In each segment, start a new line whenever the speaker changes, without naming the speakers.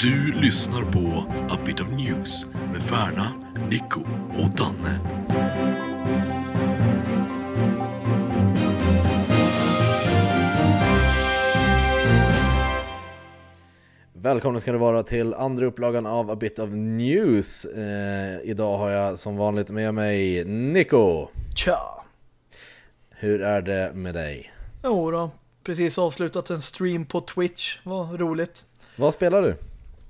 Du lyssnar på A Bit of News med Färna, Nico och Danne.
Välkomna ska ni vara till andra upplagan av A Bit of News. Eh, idag har jag som vanligt med mig Nico.
Tja!
Hur är det med dig?
Jo då, precis avslutat en stream på Twitch. Vad roligt.
Vad spelar du?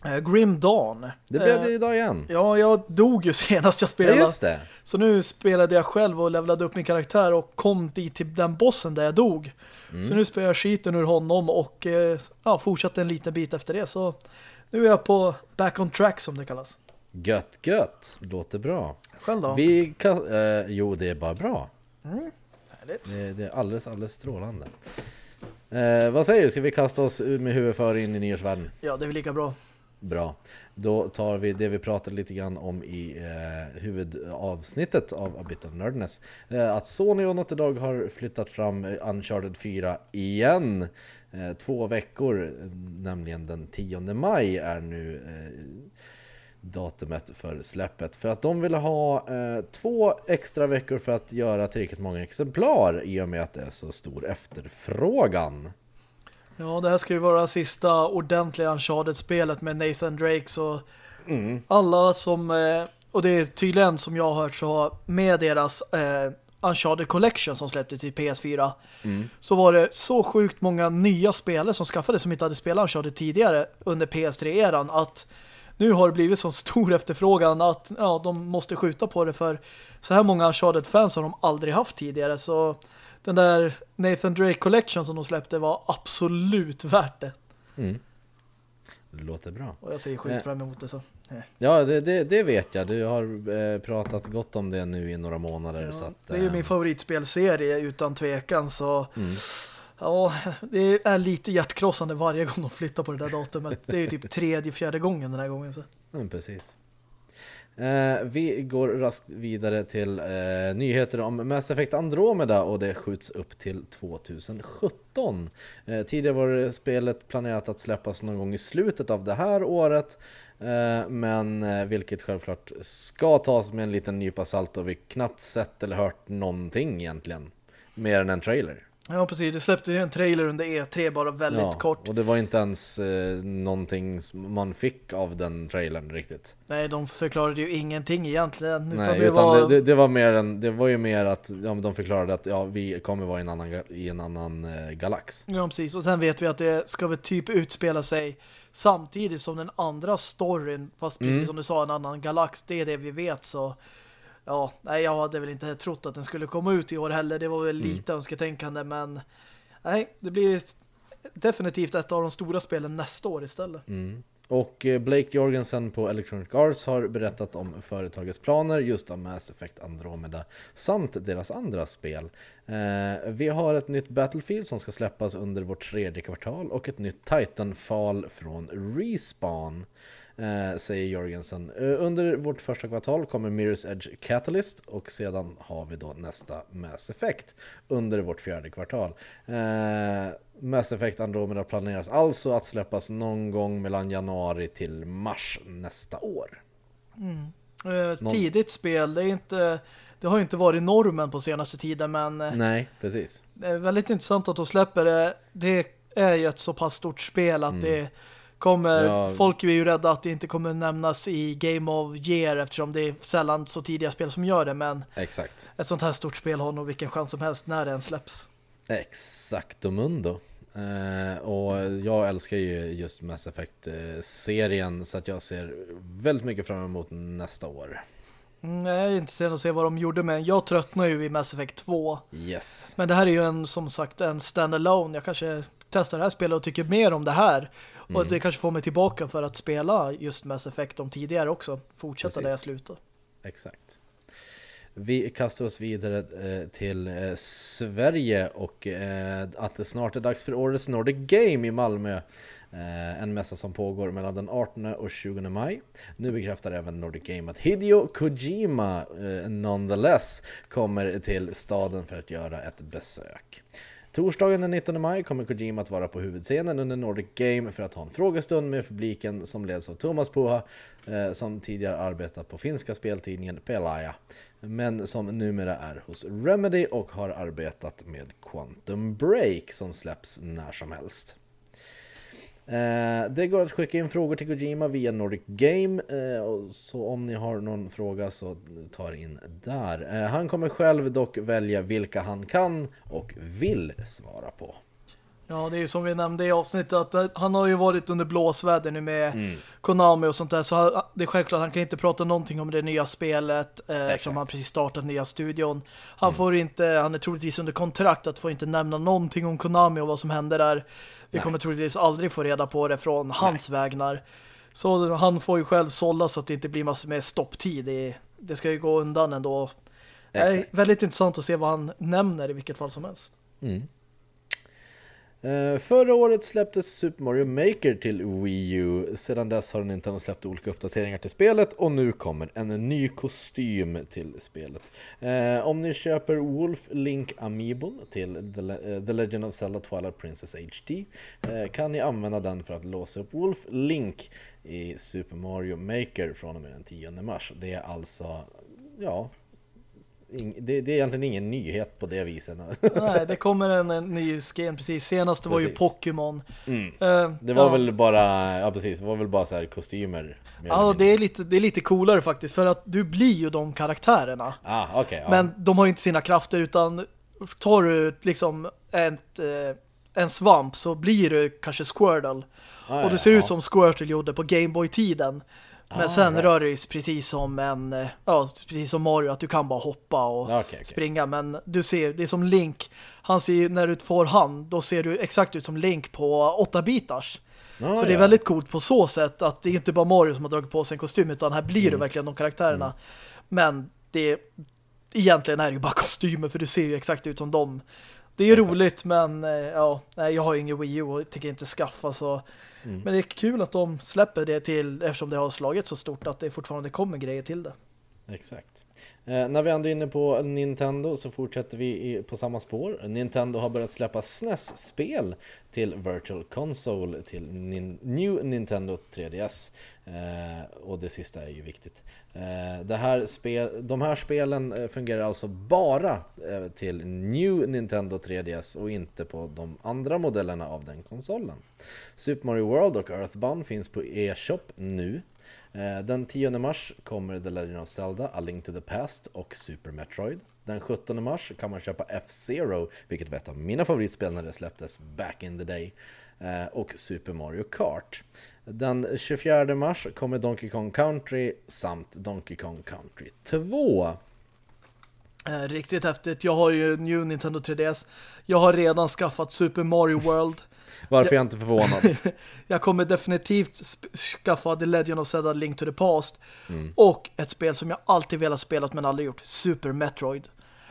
Eh, Grim Dawn.
Det blev
Eh,
det idag igen.
Ja, jag dog ju senast jag
Ja,
spelade.
just det.
Så nu spelade jag själv och levlade upp min karaktär och kom dit till den bossen där jag dog.
Mm.
Så nu spelar jag skiten ur honom och eh, ja, fortsatte en liten bit efter det. Så nu är jag på back on track som det kallas.
Gött, gött. Låter bra.
Själv då?
Vi kan... Eh, jo, det är bara bra.
Härligt.
Det, det är alldeles, alldeles strålande. Eh, vad säger du? Ska vi kasta oss med huvudet in i nyårsvärlden?
Ja, det är väl lika bra.
Bra. Då tar vi det vi pratade lite grann om i eh, huvudavsnittet av A Bit of Nerdness. Eh, att Sony och Naughty Dog har flyttat fram eh, Uncharted 4 igen. Eh, två veckor, eh, nämligen den 10 maj är nu eh, datumet för släppet. För att de ville ha eh, två extra veckor för att göra tillräckligt många exemplar i och med att det är så stor efterfrågan.
Ja, det här ska ju vara sista ordentliga Uncharted-spelet med Nathan Drake så
Mm.
alla som eh, och det är tydligen som jag har hört så med deras eh, Uncharted Collection som släpptes till PS4
Mm.
så var det så sjukt många nya spelare som skaffade som inte hade spelat Uncharted tidigare under PS3-eran att nu har det blivit så stor efterfrågan att ja, de måste skjuta på det för så här många Uncharted-fans har de aldrig haft tidigare så den där Nathan Drake Collection som de släppte var absolut värt det.
Mm. Det låter bra.
Och jag ser
Eh.
sjukt fram emot det så. eh.
Ja, det, det, det vet jag. Du har eh, pratat gott om det nu i några månader.
Ja,
så att,
det är ju
eh,
min favoritspelserie utan tvekan så
Mm.
ja, det är lite hjärtkrossande varje gång de flyttar på det där datumet. Det är ju typ tredje, fjärde gången den här gången så.
Mm, precis. Eh, vi går raskt vidare till eh, nyheter om Mass Effect Andromeda och det skjuts upp till 2017. Eh, tidigare var spelet planerat att släppas någon gång i slutet av det här året. Eh, men eh, vilket självklart ska tas med en liten nypa salt och vi knappt sett eller hört någonting egentligen. Mer än en trailer.
Ja, precis. Det släppte ju en trailer under E3 bara väldigt
Ja,
kort.
Och det var inte ens eh, någonting man fick av den trailern riktigt.
Nej, de förklarade ju ingenting egentligen. Utan
Nej,
det
utan
var...
det, det, var mer en, det var ju mer att ja, de förklarade att ja, vi kommer vara i en annan, i en annan eh, galax.
Ja, precis. Och sen vet vi att det ska väl typ utspela sig samtidigt som den andra storyn, fast precis
Mm.
som du sa, en annan galax. Det är det vi vet, så ja, nej, jag hade väl inte trott att den skulle komma ut i år heller. Det var väl
Mm.
lite önsketänkande, men nej, det blir definitivt ett av de stora spelen nästa år istället.
Mm. Och eh, Blake Jorgensen på Electronic Arts har berättat om företagets planer just om Mass Effect Andromeda samt deras andra spel. Eh, vi har ett nytt Battlefield som ska släppas under vårt tredje kvartal och ett nytt Titanfall från Respawn. Eh, säger Jorgensen. Eh, under vårt första kvartal kommer Mirror's Edge Catalyst och sedan har vi då nästa Mass Effect under vårt fjärde kvartal. Eh, Mass Effect Andromeda planeras alltså att släppas någon gång mellan januari till mars nästa år.
Eh,
Någon-
Tidigt spel, det är inte... Det har ju inte varit normen på senaste tiden, men eh,
Nej, precis.
det är väldigt intressant att de släpper det. Det är ju ett så pass stort spel att det kommer...
Mm. Ja.
Folk är ju rädda att det inte kommer nämnas i Game of Year eftersom det är sällan så tidiga spel som gör det, men
Exakt.
ett sånt här stort spel har nog vilken chans som helst när den släpps.
Exaktomundo. Eh, och jag älskar ju just Mass Effect-serien så att jag ser väldigt mycket fram emot nästa år.
Mm, jag är intresserad av att se vad de gjorde, men jag tröttnar ju i Mass Effect 2.
Yes.
Men det här är ju en, som sagt, en standalone. Jag kanske testar det här spelet och tycker mer om det här. Och
Mm.
det kanske får mig tillbaka för att spela just Mass Effect om tidigare också. Fortsätta där jag
Precis.
slutar.
Exakt. Vi kastar oss vidare eh, till eh, Sverige och eh, att det snart är dags för årets Nordic Game i Malmö. En mässa som pågår mellan den 18 och 20 maj. Nu bekräftar även Nordic Game att Hideo Kojima nonetheless kommer till staden för att göra ett besök. Torsdagen den 19 maj kommer Kojima att vara på huvudscenen under Nordic Game för att ha en frågestund med publiken som leds av Thomas Puha eh, som tidigare arbetat på finska speltidningen Pelaaja men som numera är hos Remedy och har arbetat med Quantum Break som släpps när som helst. Eh, det går att skicka in frågor till Kojima via Nordic Game, eh, så om ni har någon fråga så ta in där. Eh, han kommer själv dock välja vilka han kan och vill svara på.
Ja, det är ju som vi nämnde i avsnittet att han har ju varit under blåsväder nu med mm. Konami och sånt där så det är självklart han kan inte prata någonting om det nya spelet eh, eftersom han precis startat nya studion. Han mm. får inte, han är troligtvis under kontrakt att få inte nämna någonting om Konami och vad som händer där. Vi Nej. kommer troligtvis aldrig få reda på det från hans Nej. vägnar. Så han får ju själv sålla så att det inte blir massor med stopptid. Det, det ska ju gå undan ändå. Det är väldigt intressant att se vad han nämner i vilket fall som helst. Mm.
Eh, förra året släpptes Super Mario Maker till Wii U. Sedan dess har Nintendo släppt olika uppdateringar till spelet och nu kommer en ny kostym till spelet. Eh, om ni köper Wolf Link Amiibo till eh, The, Legend of Zelda Twilight Princess HD kan ni använda den för att låsa upp Wolf Link i Super Mario Maker från och med den 10 mars. Det är alltså ja, det, det, är egentligen ingen nyhet på det viset.
Nej, det kommer en, en ny skin precis. Senaste precis. var ju Pokémon.
Mm. Uh, det var ja. väl bara ja precis, det var väl bara så här kostymer.
Ja, det är lite det är lite coolare faktiskt för att du blir ju de karaktärerna.
Ah, okay, ja.
Men de har ju inte sina krafter utan tar du liksom ett, eh, en svamp så blir du kanske Squirtle. Ah, och du ser ja, ut som Squirtle gjorde på Gameboy-tiden. Men ah, sen right. rör det sig precis som en eh, ja, precis som Mario att du kan bara hoppa och okay, okay. springa men du ser, det är som Link han ser när du får hand då ser du exakt ut som Link på 8 bitars. Ah, så det är väldigt coolt på så sätt att det är inte bara Mario som har dragit på sig en kostym utan här blir mm. du verkligen de karaktärerna. Mm. Men det egentligen är det ju bara kostymer för du ser ju exakt ut som dem. Det är ju roligt men eh, ja, jag har ingen Wii U och tänker inte skaffa så Mm. Men det är kul att de släpper det till eftersom det har slagit så stort att det fortfarande kommer grejer till det.
Exakt. Eh, när vi ändå är inne på Nintendo så fortsätter vi i, på samma spår. Nintendo har börjat släppa SNES-spel till Virtual Console till nin, New Nintendo 3DS. Eh, och det sista är ju viktigt. Eh, det här spel, de här spelen eh, fungerar alltså bara eh, till New Nintendo 3DS och inte på de andra modellerna av den konsolen. Super Mario World och Earthbound finns på e-shop nu. Eh, den 10 mars kommer The Legend of Zelda, A Link to the Past och Super Metroid. Den 17 mars kan man köpa F-Zero, vilket var ett av mina favoritspel när det släpptes back in the day, eh, och Super Mario Kart. Den 24 mars kommer Donkey Kong Country samt Donkey Kong Country 2.
Eh, riktigt häftigt. Jag har ju New Nintendo 3DS. Jag har redan skaffat Super Mario World.
Varför jag, jag inte förvånad?
jag kommer definitivt skaffa The Legend of Zelda Link to the Past. Mm. Och ett spel som jag alltid velat spela men aldrig gjort. Super Metroid.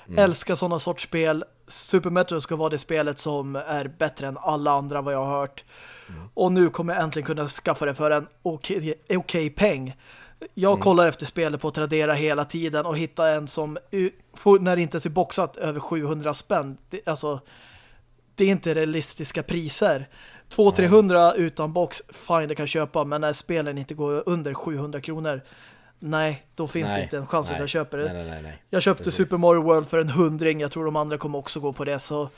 Mm. Älskar sådana sorts spel. Super Metroid ska vara det spelet som är bättre än alla andra vad jag har hört. Mm. Och nu kommer jag äntligen kunna skaffa det för en okej okay, okay peng. Jag mm. kollar efter spelet på Tradera hela tiden och hittar en som när det inte är boxat över 700 spänn. Alltså det är inte realistiska priser. 200-300 utan box, fine det kan köpa, men när spelen inte går under 700 kronor nej, då finns nej, det inte en chans nej, att jag köper det.
Nej,
jag köpte Precis. Super Mario World för en hundring, jag tror de andra kommer också gå på det, så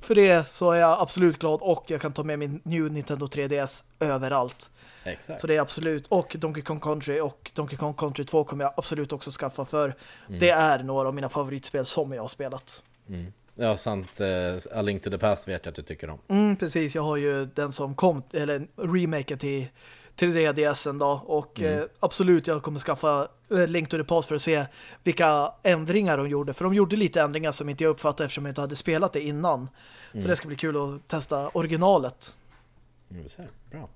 för det så är jag absolut glad och jag kan ta med min New Nintendo 3DS överallt.
Exakt.
Så det är absolut, och Donkey Kong Country och Donkey Kong Country 2 kommer jag absolut också skaffa för mm. det är några av mina favoritspel som jag har spelat.
Mm. Ja, sant. Uh, A Link to the Past vet jag att du tycker om.
Mm, precis. Jag har ju den som kom, eller remaken till, till 3DSen då. Och mm. eh, absolut, jag kommer skaffa uh, Link to the Past för att se vilka ändringar de gjorde. För de gjorde lite ändringar som inte jag uppfattade eftersom jag inte hade spelat det innan. Mm. Så det ska bli kul att testa originalet.
Vi ser. Bra.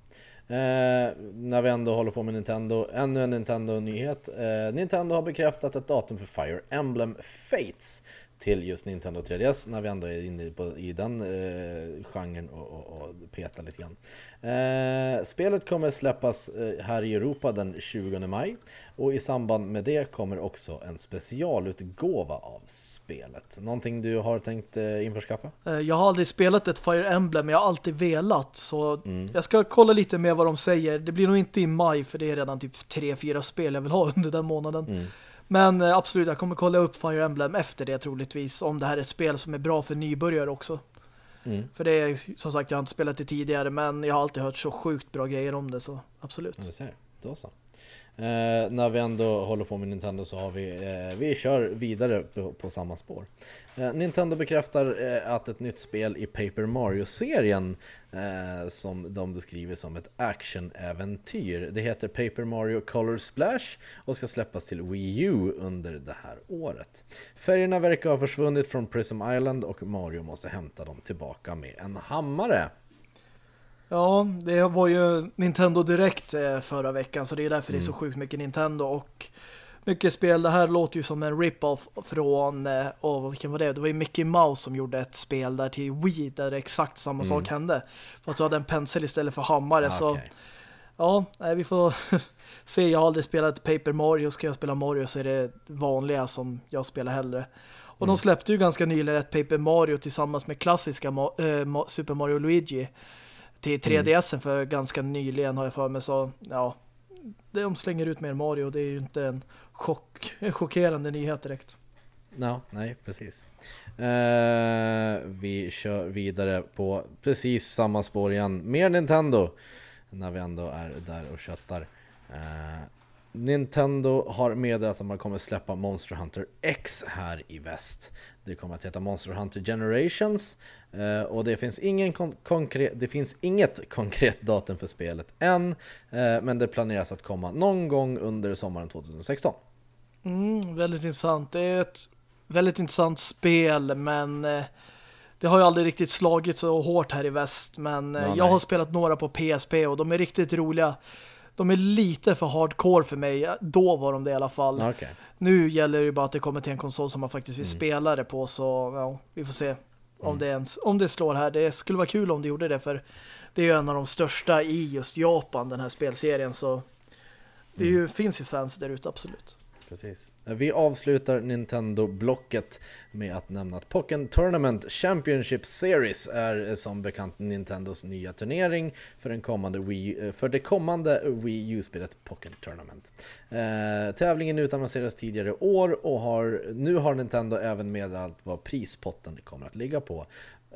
Eh, när vi ändå håller på med Nintendo, ännu en Nintendo-nyhet. Eh, Nintendo har bekräftat ett datum för Fire Emblem Fates till just Nintendo 3DS när vi ändå är inne på, i den eh, genren och, och, och petar lite grann. Eh, spelet kommer släppas eh, här i Europa den 20 maj och i samband med det kommer också en specialutgåva av spelet. Någonting du har tänkt eh, införskaffa?
Eh, Jag har aldrig spelat ett Fire Emblem, men jag har alltid velat. Så jag ska kolla lite mer vad de säger. Det blir nog inte i maj, för det är redan typ 3-4 spel jag vill ha under den månaden. Men eh, absolut, jag kommer kolla upp Fire Emblem efter det troligtvis. Om det här är ett spel som är bra för nybörjare också.
Mm.
För det är, som sagt, jag har inte spelat det tidigare, men jag har alltid hört så sjukt bra grejer om det, så absolut.
Ja, ser. Då så. Eh, när vi ändå håller på med Nintendo så har vi, eh, vi kör vidare på, på samma spår. Eh, Nintendo bekräftar eh, att ett nytt spel i Paper Mario-serien eh, som de beskriver som ett actionäventyr. Det heter Paper Mario Color Splash och ska släppas till Wii U under det här året. Färgerna verkar ha försvunnit från Prism Island och Mario måste hämta dem tillbaka med en hammare.
Ja, det var ju Nintendo Direkt eh, förra veckan så det är därför det är så sjukt mycket Nintendo och mycket spel. Det här låter ju som en rip-off från, eh, åh, vilken var det? Det var ju Mickey Mouse som gjorde ett spel där till Wii där exakt samma sak hände. Fast du hade en pensel istället för hammare. Så
Okej.
ja, vi får se. Jag har aldrig spelat Paper Mario. Ska jag spela Mario så är det vanliga som jag spelar hellre. Och de släppte ju ganska nyligen ett Paper Mario tillsammans med klassiska Ma- eh, Ma- Super Mario Luigi till 3DS för ganska nyligen har jag för mig så ja, de slänger ut mer Mario det är ju inte en, chock, en chockerande nyhet direkt.
Ja, nej, precis. Eh, vi kör vidare på precis samma spår igen. Mer Nintendo, när vi ändå är där och köttar. Eh, Nintendo har meddelat att man kommer släppa Monster Hunter X här i väst. Det kommer att heta Monster Hunter Generations eh, och det finns, ingen kon- konkret, det finns inget konkret datum för spelet än, eh, men det planeras att komma någon gång under sommaren 2016.
Mm, väldigt intressant. Det är ett väldigt intressant spel men eh, det har ju aldrig riktigt slagit så hårt här i väst men
Ja,
jag har spelat några på PSP och de är riktigt roliga. De är lite för hardcore för mig. Då var de det i alla fall.
Okej.
Nu gäller det ju bara att det kommer till en konsol som man faktiskt
Mm.
vill spela det på så ja, vi får se om, det ens, om det slår här. Det skulle vara kul om det gjorde det för det är ju en av de största i just Japan den här spelserien så det
Mm.
ju, finns ju fans där ute absolut.
Precis. Vi avslutar Nintendo-blocket med att nämna att Pokken Tournament Championship Series är eh, som bekant Nintendos nya turnering för, den kommande Wii, eh, för det kommande Wii U-spelet Pokken Tournament. Eh, tävlingen utannonserades tidigare i år och har, nu har Nintendo även meddelat vad prispotten kommer att ligga på.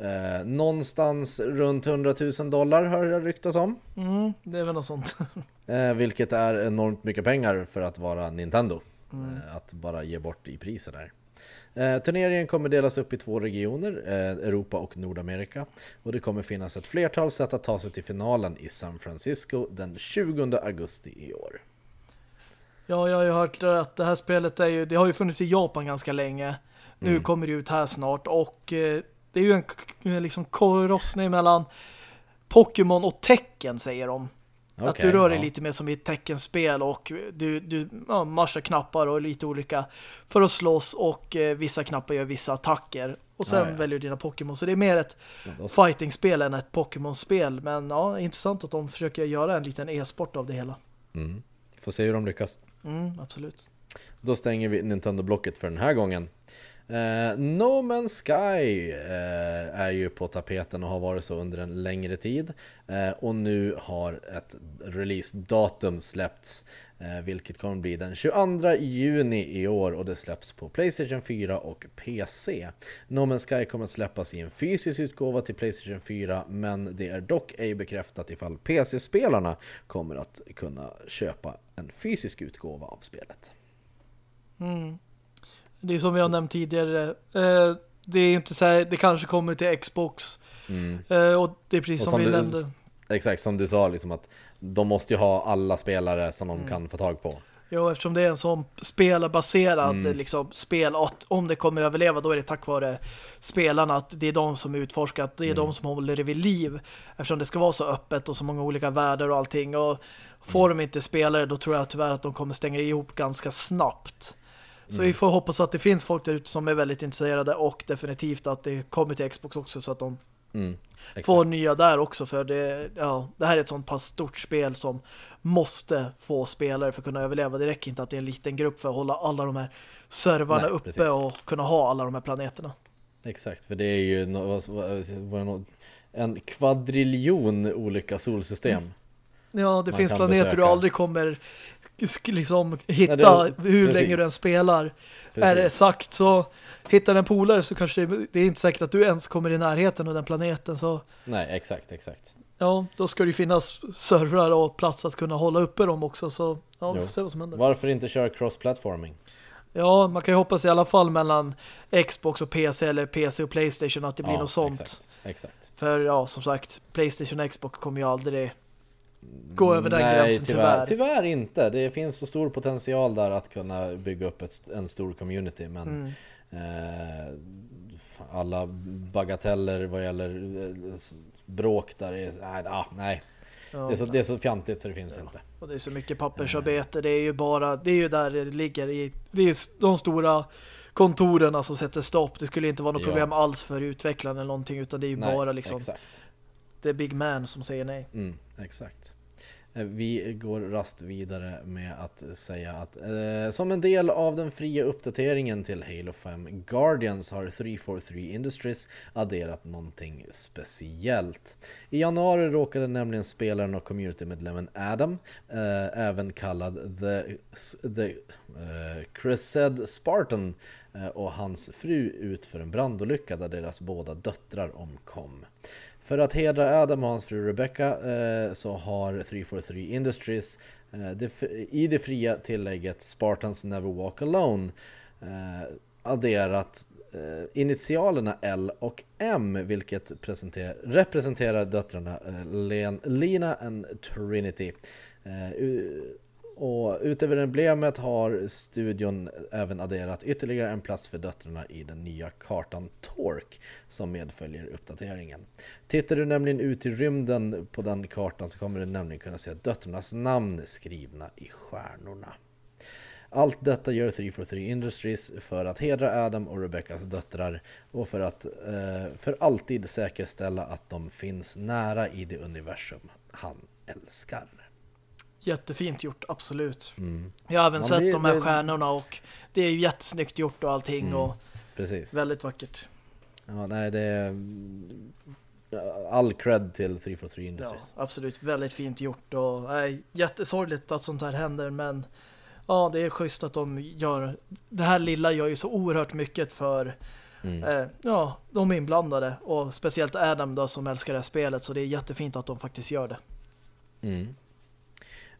Eh, någonstans runt 100 000 dollar har jag ryktas om.
Mm, det är väl något sånt.
Eh, vilket är enormt mycket pengar för att vara Nintendo. Eh, att bara ge bort i priser där. Eh, turneringen kommer delas upp i två regioner, eh, Europa och Nordamerika. Och det kommer finnas ett flertal sätt att ta sig till finalen i San Francisco den 20 augusti i år.
Ja, jag har ju hört att det här spelet är ju, det har ju funnits i Japan ganska länge. Nu
Mm.
kommer det ut här snart och eh, det är ju en k- liksom korrossning mellan Pokémon och Tekken säger de. Att
Okej,
du rör dig
ja.
lite mer som i ett Tekken-spel och du, du ja, marschar knappar och lite olika för att slåss och eh, vissa knappar gör vissa attacker. Och sen
Ja, ja.
väljer du dina Pokémon. Så det är mer ett fighting-spel än ett Pokémon-spel. Men ja, intressant att de försöker göra en liten e-sport av det hela.
Mm. Får se hur de lyckas.
Mm, absolut.
Då stänger vi Nintendo-blocket för den här gången. Uh, no Man's Sky uh, är ju på tapeten och har varit så under en längre tid. Uh, och nu har ett release-datum släppts. Vilket kommer bli den 22 juni i år och det släpps på Playstation 4 och PC. No Man's Sky kommer släppas i en fysisk utgåva till Playstation 4 men det är dock ej bekräftat ifall PC-spelarna kommer att kunna köpa en fysisk utgåva av spelet.
Mm. Det är som vi har nämnt tidigare. Eh, det är inte så här, det kanske kommer till Xbox. Eh, och det är precis som,
som
vi
du-
nämnde.
Exakt som du sa, liksom att de måste ju ha alla spelare som de kan få tag på.
Jo, eftersom det är en sån spelarbaserad
Mm.
liksom, spel att om det kommer överleva då är det tack vare spelarna att det är de som utforskar, att det är
Mm.
de som håller det vid liv eftersom det ska vara så öppet och så många olika världar och allting och får
Mm.
de inte spelare då tror jag tyvärr att de kommer stänga ihop ganska snabbt. Så
Mm.
vi får hoppas att det finns folk där ute som är väldigt intresserade och definitivt att det kommer till Xbox också så att de
Mm,
får nya där också för det, ja, det här är ett sånt pass stort spel som måste få spelare för att kunna överleva. Det räcker inte att det är en liten grupp för att hålla alla de här servrarna
Nej,
uppe
precis.
och kunna ha alla de här planeterna.
Exakt, för det är ju en kvadriljon olika solsystem.
Ja, det
Man
finns planeter du
besöka.
aldrig kommer liksom hitta
Nej, det-
hur
precis.
länge du än spelar.
Precis.
Är det sagt så hittar en polare så kanske det, det är inte säkert att du ens kommer i närheten av den planeten så
Nej, exakt, exakt.
ja, då ska det ju finnas servrar och plats att kunna hålla uppe dem också så ja, vi får se vad som händer.
Varför inte köra cross-platforming?
Ja, man kan ju hoppas i alla fall mellan Xbox och PC eller PC och Playstation att det blir
Ja,
något sånt.
Exakt, exakt.
För ja, som sagt, Playstation och Xbox kommer ju aldrig gå över den
Nej,
gränsen tyvärr.
Tyvärr inte. Det finns så stor potential där att kunna bygga upp ett, en stor community. Men
Mm.
eh, alla bagateller vad gäller eh, bråk där är... Nej, ah, nej.
Ja,
Det, är så, det är så fjantigt så det finns inte.
Och det är så mycket pappersarbete. Det är ju bara, det är ju där det ligger i, det är de stora kontoren som sätter stopp. Det skulle inte vara något
Ja.
problem alls för utvecklaren eller någonting utan det är ju
Nej,
bara liksom,
Exakt.
det är Big Man som säger nej.
Mm, exakt. Eh, vi går rast vidare med att säga att eh, som en del av den fria uppdateringen till Halo 5 Guardians har 343 Industries adderat någonting speciellt. I januari råkade nämligen spelaren och communitymedlemmen Adam, eh, även kallad The, the eh, Cresced Spartan eh, och hans fru ut för en brandolycka där deras båda döttrar omkom. För att hedra Adam och hans fru Rebecca eh, så har 343 Industries eh, det, i det fria tillägget Spartans Never Walk Alone eh, adderat eh, initialerna L och M vilket presenter- representerar döttrarna eh, Len, Lina och Trinity. Eh, och utöver emblemet har studion även adderat ytterligare en plats för döttrarna i den nya kartan Torque som medföljer uppdateringen. Tittar du nämligen ut i rymden på den kartan så kommer du nämligen kunna se döttrarnas namn skrivna i stjärnorna. Allt detta gör 343 Industries för att hedra Adam och Rebeccas döttrar och för att eh, för alltid säkerställa att de finns nära i det universum han älskar.
Jättefint gjort, absolut.
Mm.
Jag har även
Man
sett
blir-
de här
blir-
stjärnorna och det är ju jättesnyggt gjort och allting
Mm.
och
Precis.
väldigt vackert.
Ja, nej, det är all cred till 343
Ja,
Industries.
absolut, väldigt fint gjort och nej, jättesorgligt att sånt här händer men ja, det är schysst att de gör det här lilla gör ju så oerhört mycket för
Mm.
eh, ja, de inblandade och speciellt Adam då som älskar det här spelet så det är jättefint att de faktiskt gör det.
Mm.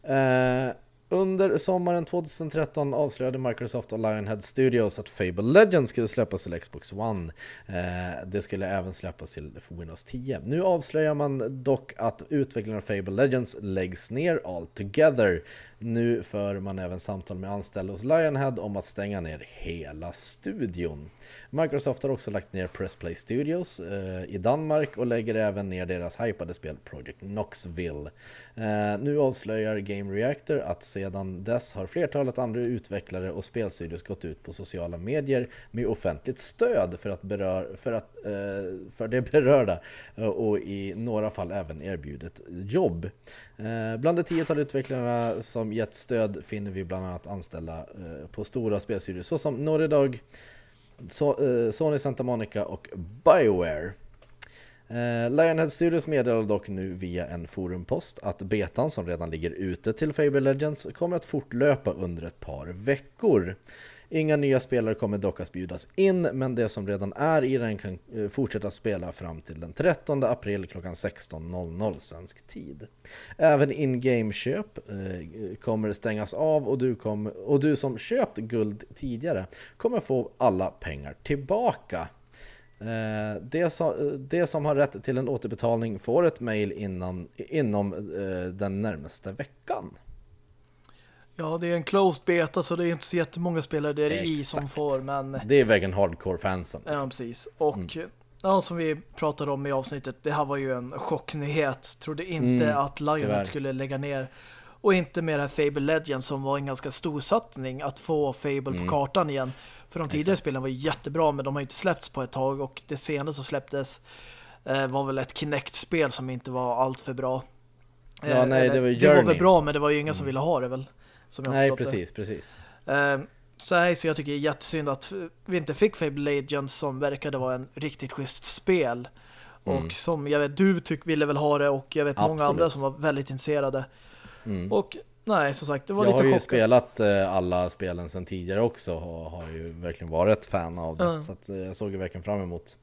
Eh, under sommaren 2013 avslöjade Microsoft och Lionhead Studios att Fable Legends skulle släppas till Xbox One. Eh, det skulle även släppas till Windows 10. Nu avslöjar man dock att utvecklingen av Fable Legends läggs ner altogether. Nu för man även samtal med anställda hos Lionhead om att stänga ner hela studion. Microsoft har också lagt ner Pressplay Studios eh, i Danmark och lägger även ner deras hypade spel Project Knoxville. Eh, nu avslöjar Game Reactor att sedan dess har flertalet andra utvecklare och spelstudios gått ut på sociala medier med offentligt stöd för, att berör, för, att, eh, för det berörda eh, och i några fall även erbjudit jobb. Eh, bland de tiotal utvecklarna som gett stöd finner vi bland annat anställda eh, på stora spelstudios såsom Naughty Dog, eh, Sony Santa Monica och Bioware. Eh, Lionhead Studios meddelar dock nu via en forumpost att betan som redan ligger ute till Fable Legends kommer att fortlöpa under ett par veckor. Inga nya spelare kommer dock att bjudas in, men det som redan är i den kan eh, fortsätta spela fram till den 13 april klockan 16.00 svensk tid. Även in-game-köp eh, kommer stängas av och du, kom, och du som köpt guld tidigare kommer få alla pengar tillbaka. De Det som, det som har rätt till en återbetalning får ett mail innan, inom den närmaste veckan.
Ja, det är en closed beta så det är inte så jättemånga spelare det är det i som
Exakt.
får men
Det är verkligen hardcore-fansen.
ja, precis. Och ja, som vi pratade om i avsnittet, det här var ju en chocknyhet. Trodde inte
Mm,
att Lionhead
tyvärr.
skulle lägga ner. Och inte med det här Fable Legends som var en ganska stor satsning att få Fable
Mm.
på kartan igen. För de tidigare
Exakt.
spelen var jättebra men de har inte släppts på ett tag och det senaste som släpptes eh, var väl ett Kinect-spel som inte var allt för bra.
Ja,
Eh,
nej,
eller-
det var ju
det var
Journey.
väl bra men det var ju ingen som ville ha det väl. Som jag
Nej,
förstått det.
precis, precis.
Eh, så, nej, så jag tycker det är jättesynd att vi inte fick Fable Legends som verkade vara en riktigt schysst spel.
Mm.
Och som jag vet, du tyck ville väl ha det och jag vet många
Absolut.
andra som var väldigt intresserade.
Mm.
Och nej, som sagt, det var
Jag
lite
har ju spelat eh, alla spelen sedan tidigare också och har ju verkligen varit fan av det.
Ja.
Så att, eh, jag såg ju verkligen fram emot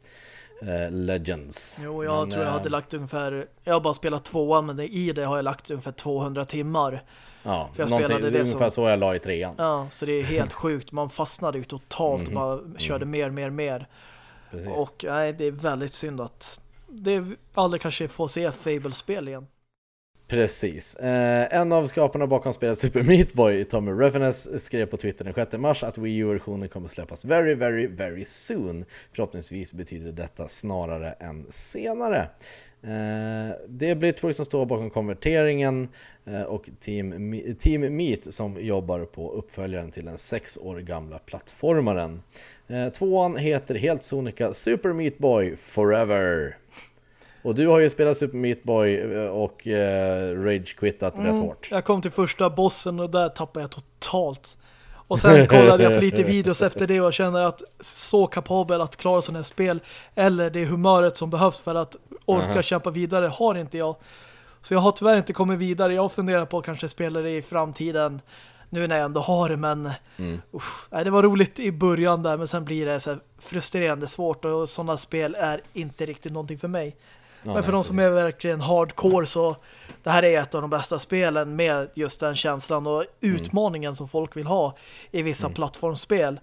eh, Legends.
Jo, jag
Men,
tror jag hade lagt ungefär, jag har bara spelat tvåan men i det har jag lagt ungefär 200 timmar.
Ja,
för jag spelade det
ungefär
som-
så jag la i trean.
Ja, så det är helt sjukt. Man fastnade ju totalt
Mhm.
man körde mer, mer, mer.
Precis.
Och nej, det är väldigt synd att det aldrig kanske får se Fable-spel igen.
Precis. Eh, en av skaparna bakom spelet Super Meat Boy, Tommy Revenes, skrev på Twitter den 6 mars att Wii U-versionen kommer släppas very, very, very soon. Förhoppningsvis betyder detta snarare än senare. Eh, det är Blitworks som står bakom konverteringen eh, och Team, Team Meat som jobbar på uppföljaren till den sex år gamla plattformaren. Eh, tvåan heter helt sonika Super Meat Boy Forever. Och du har ju spelat Super Meat Boy och rage-quittat rätt hårt.
Jag kom till första bossen och där tappade jag totalt. Och sen kollade jag på lite videos efter det och känner att så kapabel att klara sådana här spel eller det humöret som behövs för att orka
Aha.
kämpa vidare har inte jag. Så jag har tyvärr inte kommit vidare. Jag funderar på att kanske spela det i framtiden nu när jag ändå har det men
Mm.
usch, nej, det var roligt i början där men sen blir det så frustrerande svårt och sådana spel är inte riktigt någonting för mig.
Ja,
Men för
nej,
de som
precis.
är verkligen hardcore så det här är ett av de bästa spelen med just den känslan och
Mm.
utmaningen som folk vill ha i vissa plattformsspel.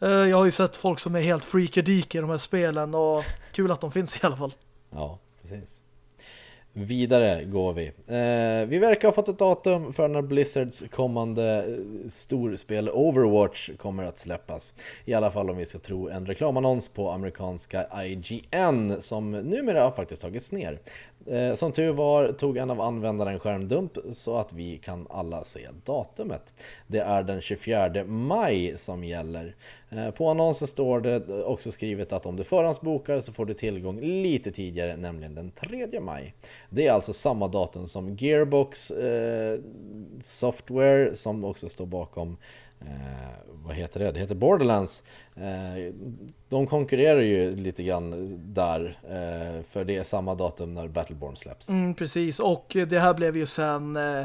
Eh, Jag har ju sett folk som är helt freakerdik i de här spelen och kul att de finns i alla fall.
Ja, precis. Vidare går vi. Eh, vi verkar ha fått ett datum för när Blizzards kommande eh, storspel Overwatch kommer att släppas. I alla fall om vi ska tro en reklamannons på amerikanska IGN som numera har faktiskt tagits ner. Eh, som tur var tog en av användarna en skärmdump så att vi kan alla se datumet. Det är den 24 maj som gäller. Eh, på annonsen står det också skrivet att om du förhandsbokar så får du tillgång lite tidigare, nämligen den 3 maj. Det är alltså samma datum som Gearbox eh, Software som också står bakom eh, vad heter det? Det heter Borderlands. Eh, de konkurrerar ju lite grann där eh, för det är samma datum när Battleborn släpps.
Mm, precis, och det här blev ju sen eh,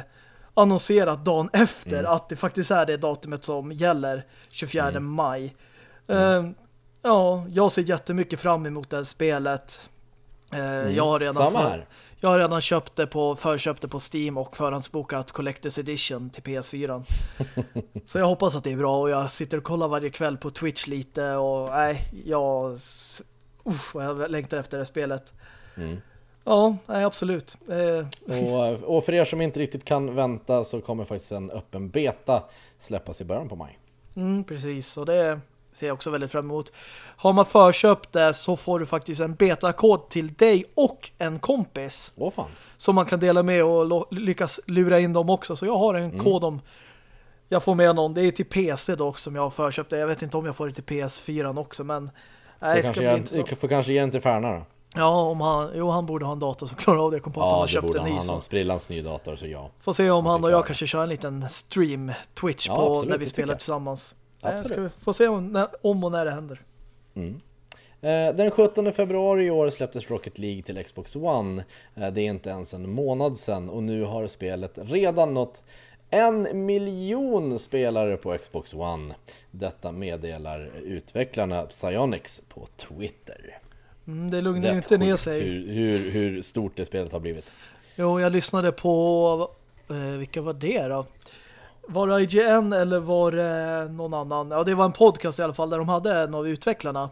annonserat dagen efter
Mm.
att det faktiskt är det datumet som gäller 24
Mm.
maj. Eh, ja, jag ser jättemycket fram emot det här spelet. Eh, jag har redan
Samma
för-
här.
Jag har redan köpt det på, förköpt det på Steam och förhandsbokat Collector's Edition till PS4. Så jag hoppas att det är bra och jag sitter och kollar varje kväll på Twitch lite och nej, jag vad jag längtar efter det spelet.
Mm.
Ja, nej, absolut. Eh,
Och, och för er som inte riktigt kan vänta så kommer faktiskt en öppen beta släppas i början på maj.
mm, precis, och det ser jag också väldigt fram emot. Har man förköpt det så får du faktiskt en betakod till dig och en kompis
Åh fan.
som man kan dela med och lyckas lura in dem också. Så jag har en kod om jag får med någon. Det är till PC dock som jag har förköpt det. Jag vet inte om jag får det till PS4 också, men nej, det ska bli intressant.
en- får kanske ge den till Färna då?
Ja, om han, jo, han borde ha en dator som klarar av det. Jag kom på att han
Ja,
har
det
köpt en
han
ny.
ha. Han har sprillans ny dator så ja.
Får se om
Han
han och jag kanske kör en liten stream Twitch
Ja,
på
absolut,
när vi spelar
jag.
tillsammans. Nej,
Absolut.
Ska vi få se om, när, om och när det händer.
Eh, Den 17 februari i år släpptes Rocket League till Xbox One. Eh, Det är inte ens en månad sedan och nu har spelet redan nått en miljon spelare på Xbox One. Detta meddelar utvecklarna Psyonix på Twitter.
Mm, det lugnar ju inte ner sig.
Hur, hur, hur stort det spelet har blivit.
Jo, jag lyssnade på eh, vilka var det då? Var det IGN eller var det någon annan? Ja, det var en podcast i alla fall där de hade en av utvecklarna.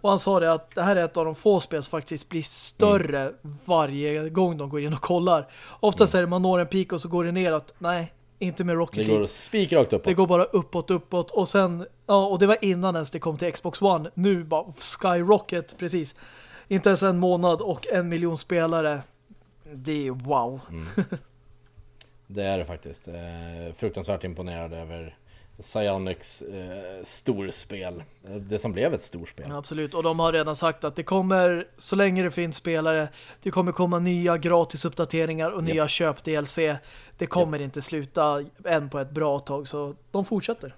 Och han sa det att det här är ett av de få spel som faktiskt blir större varje gång de går in och kollar. Oftast är det man når en peak och så går det neråt. Nej, inte med Rocket
Det
League.
går spikrakt uppåt.
Det går bara uppåt, uppåt och sen, ja, och det var innan ens det kom till Xbox One. Nu bara skyrocket, precis. Inte ens en månad och en miljon spelare. Det är wow.
Det är det faktiskt. Eh, fruktansvärt imponerad över Psyonix eh, storspel. Eh, det som blev ett storspel.
Ja, absolut, och de har redan sagt att det kommer, så länge det finns spelare, det kommer komma nya gratisuppdateringar och
Yep.
nya köp-DLC. Det kommer inte sluta än på ett bra tag, så de fortsätter.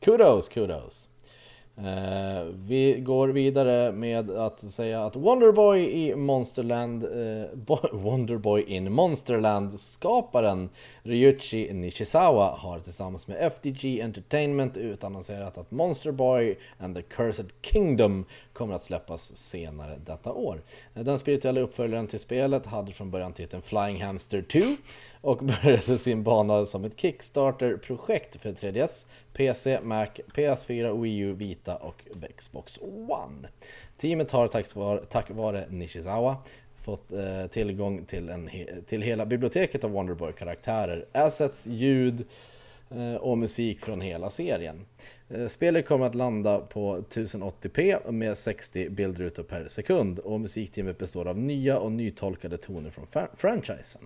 Kudos, kudos. Eh, vi går vidare med att säga att Wonderboy i Monsterland eh, Wonderboy in Monsterland skaparen Ryuichi Nishizawa har tillsammans med FDG Entertainment utannonserat att Monsterboy and the Cursed Kingdom kommer att släppas senare detta år. Eh, den spirituella uppföljaren till spelet hade från början titeln Flying Hamster 2 och började sin bana som ett Kickstarter-projekt för 3DS, PC, Mac, PS4, Wii U, Vita och Xbox One. Teamet har tack vare, tack vare Nishizawa fått eh, tillgång till, en, till hela biblioteket av Wonderboy-karaktärer, assets, ljud eh, och musik från hela serien. Eh, Spelet kommer att landa på 1080p med 60 bildrutor per sekund och musikteamet består av nya och nytolkade toner från fa- franchisen.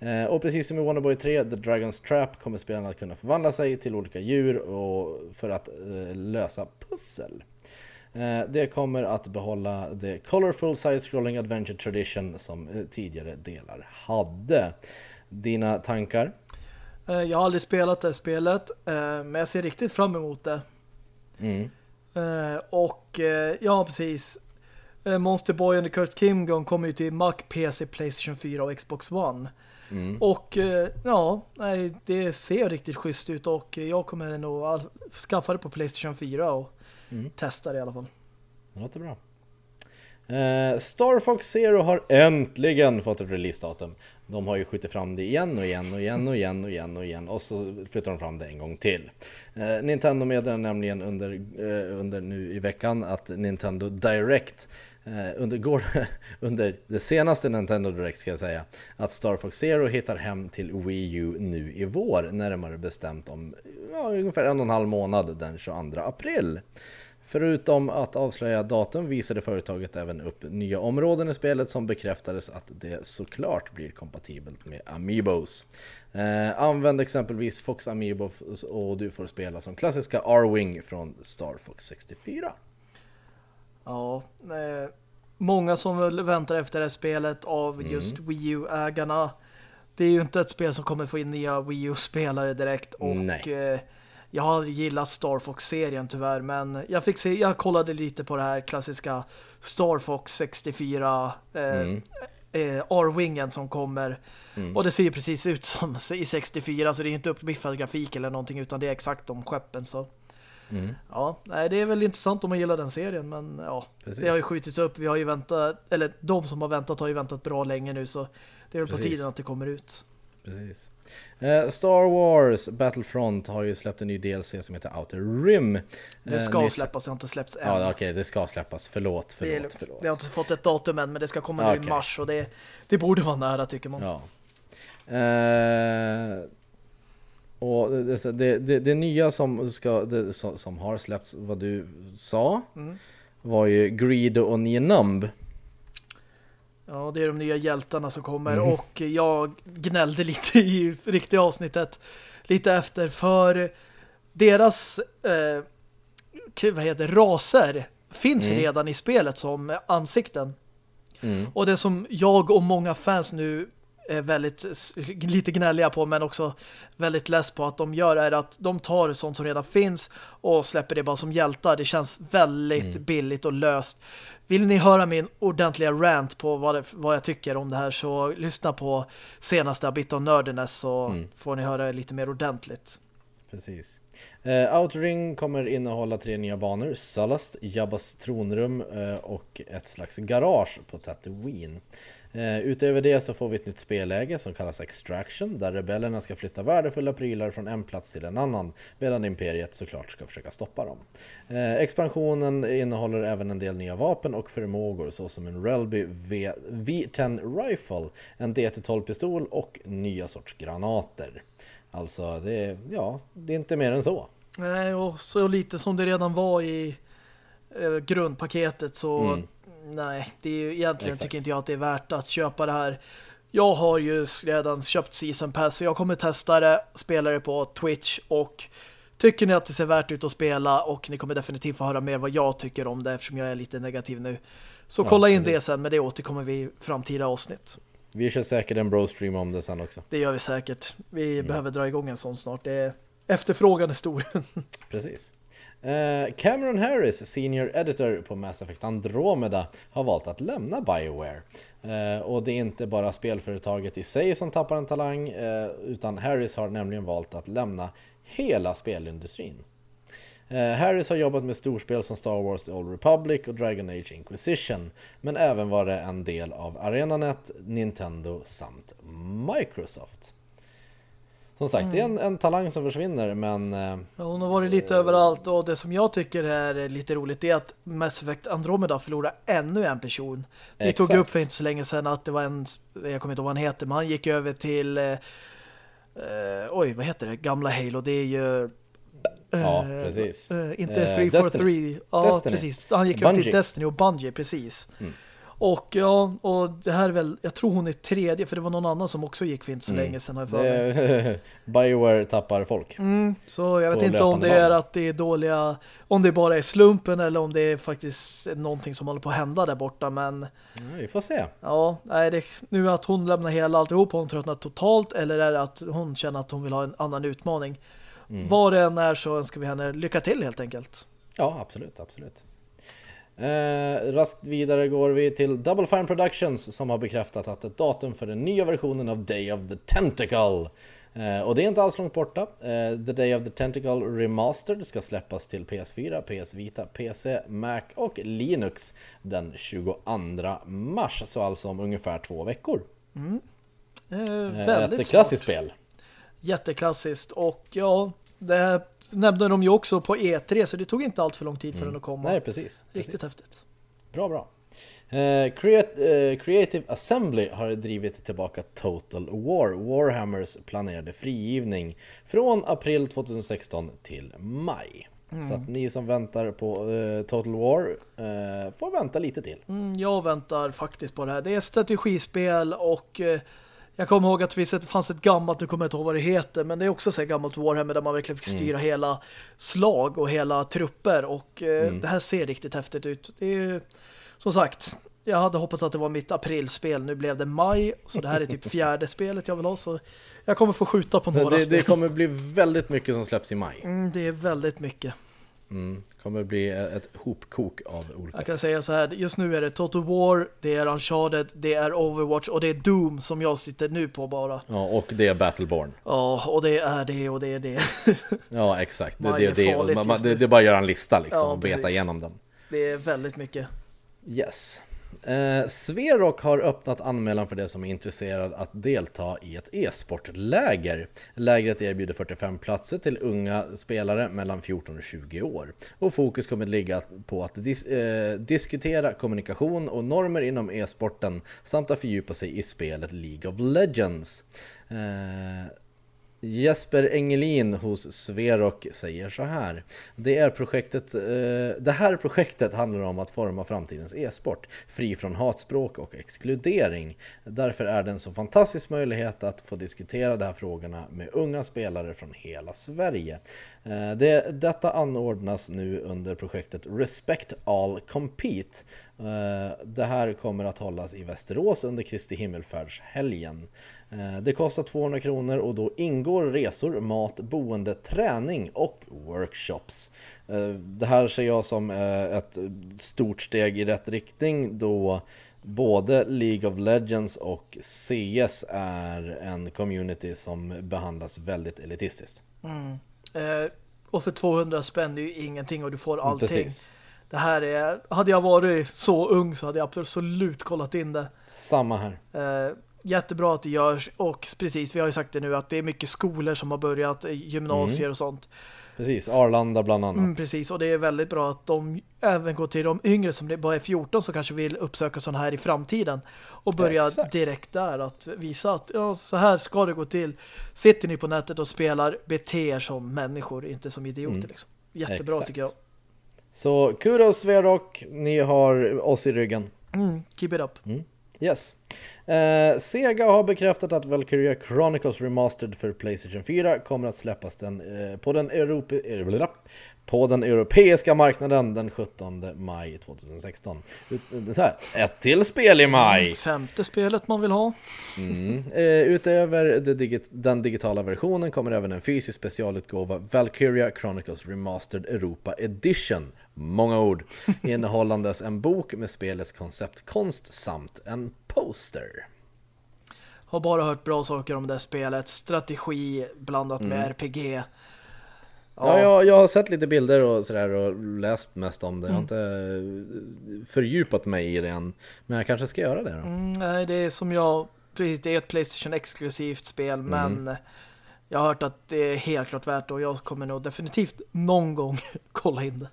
Eh, Och precis som i Wonderboy 3, The Dragon's Trap, kommer spelarna att kunna förvandla sig till olika djur och för att eh, lösa pussel. Eh, Det kommer att behålla the colorful side-scrolling adventure tradition som tidigare delar hade. Dina tankar?
Jag har aldrig spelat det spelet, men jag ser riktigt fram emot det.
Mm.
Och ja, precis. Monster Boy and the Cursed Kingdom kommer ju till Mac, PC, Playstation 4 och Xbox One.
Mm.
Och eh, ja, nej, det ser riktigt schysst ut och jag kommer nog skaffa det på Playstation 4 och
Mm.
testa det i alla fall.
Det låter bra. Eh, Star Fox Zero har äntligen fått ett releasedatum. De har ju skjutit fram det igen och igen och igen och igen och igen och igen och så flyttar de fram det en gång till. Eh, Nintendo meddelar nämligen under, eh, under nu i veckan att Nintendo Direct Eh, under, går, under det senaste Nintendo Direct ska jag säga att Star Fox Zero hittar hem till Wii U nu i vår närmare bestämt om ja, ungefär en och en halv månad den 22 april. Förutom att avslöja datum visade företaget även upp nya områden i spelet som bekräftades att det såklart blir kompatibelt med Amiibos. Eh, använd exempelvis Fox Amiibo och du får spela som klassiska R-Wing från Star Fox 64.
Ja, eh, många som väl väntar efter det här spelet av just Wii U-ägarna. Det är ju inte ett spel som kommer få in nya Wii U-spelare direkt och eh, jag har gillat Star Fox-serien tyvärr men jag fick se, jag kollade lite på det här klassiska Star Fox 64 eh,
Mm.
eh, R-wingen som kommer
Mm.
och det ser ju precis ut som i 64 så det är inte uppbiffad grafik eller någonting utan det är exakt de skeppen så
Mm.
Ja, nej, det är väl intressant om man gillar den serien, men ja,
Precis.
det har ju skjutits upp. Vi har ju väntat, eller de som har väntat har ju väntat bra länge nu, så det är väl på
Precis.
tiden att det kommer ut.
Precis. Eh, Star Wars Battlefront har ju släppt en ny DLC som heter Outer Rim.
Det
Eh,
ska
nytt-
släppas, det har inte släppts än.
Ja, okej, det ska släppas. Förlåt,
det,
förlåt,
är, lugnt.
förlåt.
det har inte fått ett datum än, men det ska komma nu i mars och det, det borde vara nära tycker man.
Ja. Eh, och det, det, det, det nya som, ska, som, har släppts, vad du sa,
Mm.
var ju Greedo och Ninumb.
Ja, det är de nya hjältarna som kommer
Mm.
och jag gnällde lite i riktiga avsnittet lite efter för deras eh, vad heter raser finns
Mm.
redan i spelet som ansikten.
Mm.
Och det som jag och många fans nu är väldigt lite gnälliga på men också väldigt less på att de gör är att de tar sånt som redan finns och släpper det bara som hjältar. Det känns väldigt billigt och löst. Vill ni höra min ordentliga rant på vad, det, vad jag tycker om det här så lyssna på senaste Bit of Nerdiness så
Mm.
får ni höra lite mer ordentligt.
Precis. Eh, Outring kommer innehålla tre nya banor, Salast, Jabbas tronrum eh, och ett slags garage på Tatooine. Eh, utöver det så får vi ett nytt spelläge som kallas Extraction, där rebellerna ska flytta värdefulla prylar från en plats till en annan, medan Imperiet såklart ska försöka stoppa dem. Eh, expansionen innehåller även en del nya vapen och förmågor såsom en Relby v- V10 Rifle, en DT-12-pistol och nya sorts granater. Alltså, det ja, det är inte mer än så.
Nej, och så lite som det redan var i eh, grundpaketet så
Mm.
Nej, det är ju egentligen
Exakt.
tycker inte jag att det är värt att köpa det här. Jag har ju redan köpt Season Pass så jag kommer testa det, spela det på Twitch och tycker ni att det ser värt ut att spela och ni kommer definitivt få höra mer vad jag tycker om det eftersom jag är lite negativ nu. Så
Ja,
kolla in
precis.
det sen, men det återkommer vi i framtida avsnitt.
Vi kör säkert en bro-stream om det sen också.
Det gör vi säkert. Vi
Mm.
behöver dra igång en sån snart. Det är... Efterfrågan är stor.
Precis. Eh, Cameron Harris, senior editor på Mass Effect Andromeda, har valt att lämna Bioware. Eh, och det är inte bara spelföretaget i sig som tappar en talang, eh, utan Harris har nämligen valt att lämna hela spelindustrin. Harris har jobbat med storspel som Star Wars The Old Republic och Dragon Age Inquisition, men även varit en del av ArenaNet, Nintendo samt Microsoft. Som sagt, det är en, en talang som försvinner, men... eh,
Ja, Hon har varit lite överallt och det som jag tycker är lite roligt är att Mass Effect Andromeda förlorar ännu en person. Vi tog
Exakt.
upp för inte så länge sedan att det var en, jag kommer inte ihåg vad han heter, men han gick över till eh, eh, oj, vad heter det? Gamla Halo, det är ju
Ja,
eh,
precis.
eh, inte
Eh,
343. Ja,
Destiny.
precis. Han gick över
Bungie.
till Destiny och Bungie, precis.
Mm.
Och ja, och det här är väl, jag tror hon är tredje, för det var någon annan som också gick för inte så
Mm.
länge sedan. Jag för mig.
Bioware tappar folk.
Mm, så jag vet inte om det är att det är dåliga om det bara är slumpen eller om det är faktiskt någonting som håller på att hända där borta men
Ja, vi får se.
ja, nej, det, nu att hon lämnar hela alltihop hon tröttnat totalt eller är det att hon känner att hon vill ha en annan utmaning
Mm.
vad det än är så önskar vi henne lycka till helt enkelt
Ja, absolut, absolut. Eh, raskt vidare går vi till Double Fine Productions som har bekräftat att ett datum för den nya versionen av Day of the Tentacle eh, och det är inte alls långt borta. Eh, the Day of the Tentacle Remastered ska släppas till PS4, PS Vita, PC, Mac och Linux den 22 mars, så alltså om ungefär två veckor.
eh,
Eh,
väldigt
ett klassiskt spel.
jätteklassiskt och ja det nämnde de ju också på E3 så det tog inte allt för lång tid för
Mm.
den att komma
Nej, precis.
riktigt
precis.
häftigt
Bra, bra. Eh, Creat- eh, Creative Assembly har drivit tillbaka Total War, Warhammers planerade frigivning, från april 2016 till maj. Så att ni som väntar på eh, Total War eh, får vänta lite till.
Mm, jag väntar faktiskt på det här. Det är strategispel och eh, jag kommer ihåg att det fanns ett gammalt, du kommer inte ihåg vad det heter, men det är också så här gammalt Warhammer där man verkligen fick styra hela slag och hela trupper och eh, det här ser riktigt häftigt ut. Det är som sagt, jag hade hoppats att det var mitt aprilspel, nu blev det maj, så det här är typ fjärde spelet jag vill ha, så jag kommer få skjuta på några
Det, det
spel.
kommer bli väldigt mycket som släpps i maj.
Mm, det är väldigt mycket.
Mm. kommer bli ett hopkok av olika
Jag kan säga så här, just nu är det Total War, det är Uncharted, det är Overwatch och det är Doom som jag sitter nu på bara.
Ja, och det är Battleborn.
Ja, och det är det och det är det.
Ja, exakt. Det, det,
är
det,
farligt
man, det, det är bara att göra en lista liksom
Ja,
och beta
precis.
igenom den.
Det är väldigt mycket.
Yes. Eh, Sverok har öppnat anmälan för det som är intresserad att delta i ett e-sportläger. Lägret erbjuder 45 platser till unga spelare mellan 14 och 20 år. Och fokus kommer att ligga på att dis eh, diskutera kommunikation och normer inom e-sporten samt att fördjupa sig i spelet League of Legends. Eh, Jesper Engelin hos Sverok säger så här. Det, är projektet, eh, det här projektet handlar om att forma framtidens e-sport, fri från hatspråk och exkludering. Därför är det en så fantastisk möjlighet att få diskutera de här frågorna med unga spelare från hela Sverige. Eh, det, detta anordnas nu under projektet Respect All Compete. Eh, det här kommer att hållas i Västerås under Kristi himmelfärdshelgen. Eh, Det kostar 200 kronor och då ingår resor, mat, boende, träning och workshops. Eh, Det här ser jag som eh, ett stort steg i rätt riktning då både League of Legends och CS är en community som behandlas väldigt elitistiskt.
Eh, och för 200 spänn är ju ingenting och du får allting.
Precis.
Det här är, hade jag varit så ung så hade jag absolut kollat in det.
Samma här.
Eh, jättebra att det görs och precis, vi har ju sagt det nu att det är mycket skolor som har börjat, eh, gymnasier och sånt.
Precis, Arlanda bland annat.
Mm, precis, och det är väldigt bra att de även går till de yngre som bara är 14 som kanske vill uppsöka sådana här i framtiden och börja
Exakt. direkt
där att visa att ja, så här ska det gå till. Sitter ni på nätet och spelar, bete er som människor, inte som idioter.
Mm.
Liksom. Jättebra
Exakt.
tycker jag.
Så kudos Sverok, ni har oss i ryggen.
Mm, keep it up.
Yes. Eh, Sega har bekräftat att Valkyria Chronicles Remastered för Playstation 4 kommer att släppas den, eh, på, den Europe, eh, på den europeiska marknaden den 17 maj 2016. Ut, så här, ett till spel i maj!
Femte spelet man vill ha.
Mm. Eh, utöver det digit den digitala versionen kommer även en fysisk specialutgåva Valkyria Chronicles Remastered Europa Edition många ord, innehållandes en bok med spelets konceptkonst samt en poster.
Har bara hört bra saker om det spelet. Strategi blandat med
Mm.
RPG. Ja,
Ja, jag, jag har sett lite bilder och sådär och läst mest om det. Jag har inte eh, fördjupat mig i det än. Men jag kanske ska göra det då.
Mm, nej, det är som jag... Precis, det är ett Playstation-exklusivt spel, men jag har hört att det är helt klart värt och jag kommer nog definitivt någon gång kolla in det.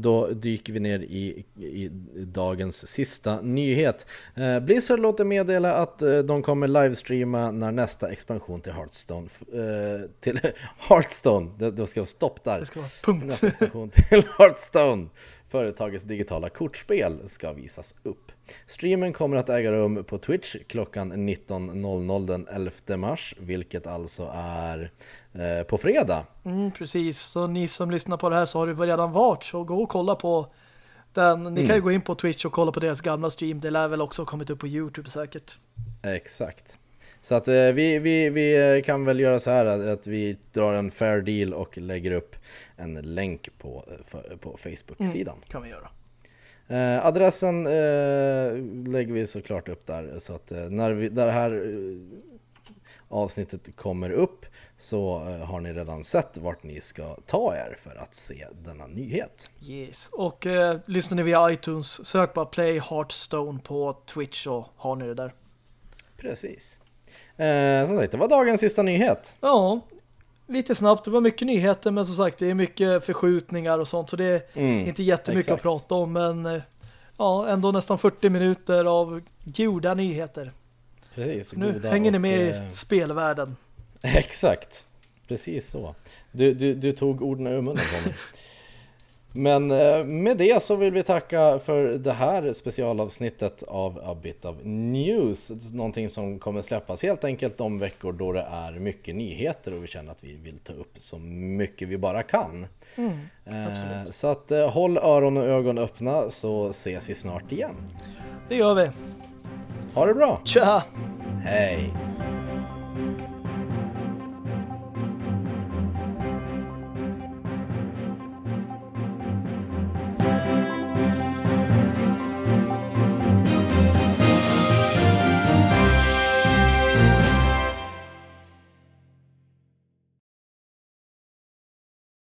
Då dyker vi ner i, i dagens sista nyhet. Eh, Blizzard låter meddela att eh, de kommer livestreama när nästa expansion till Hearthstone eh, till Hearthstone, det, det ska vara stopp där.
Det ska vara punkt.
Nästa expansion till Hearthstone, företagets digitala kortspel, ska visas upp. Streamen kommer att äga rum på Twitch klockan 19.00 den 11 mars, vilket alltså är eh, på fredag.
Mm, precis, så ni som lyssnar på det här så har det redan varit så gå och kolla på den. Ni kan ju gå in på Twitch och kolla på deras gamla stream. Det lär väl också ha kommit upp på Youtube säkert.
Exakt. Så att eh, vi, vi, vi eh, kan väl göra så här att, vi drar en fair deal och lägger upp en länk på, eh, på Facebook-sidan.
Kan vi göra.
Eh, adressen eh, lägger vi såklart upp där så att eh, när, vi, när det här avsnittet kommer upp så har ni redan sett vart ni ska ta er för att se denna nyhet.
Yes. Och lyssnar ni via iTunes, sök bara Play Hearthstone på Twitch så har ni det där.
Precis. Eh, som sagt, det var dagens sista nyhet.
Ja, lite snabbt. Det var mycket nyheter men som sagt det är mycket förskjutningar och sånt så det är
Mm,
inte jättemycket
exakt.
att prata om men eh, ja, ändå nästan 40 minuter av goda nyheter.
Precis,
Nu
goda
hänger ni
och,
med
eh,
i spelvärlden.
Exakt, precis så. Du, du, du tog orden ur munnen på mig. Men eh, med det så vill vi tacka för det här specialavsnittet av A Bit of News. Någonting som kommer släppas helt enkelt de veckor då det är mycket nyheter och vi känner att vi vill ta upp så mycket vi bara kan. Eh, så att eh, håll öron och ögon öppna så ses vi snart igen.
Det gör vi.
Ha det bra!
Tja!
Hej!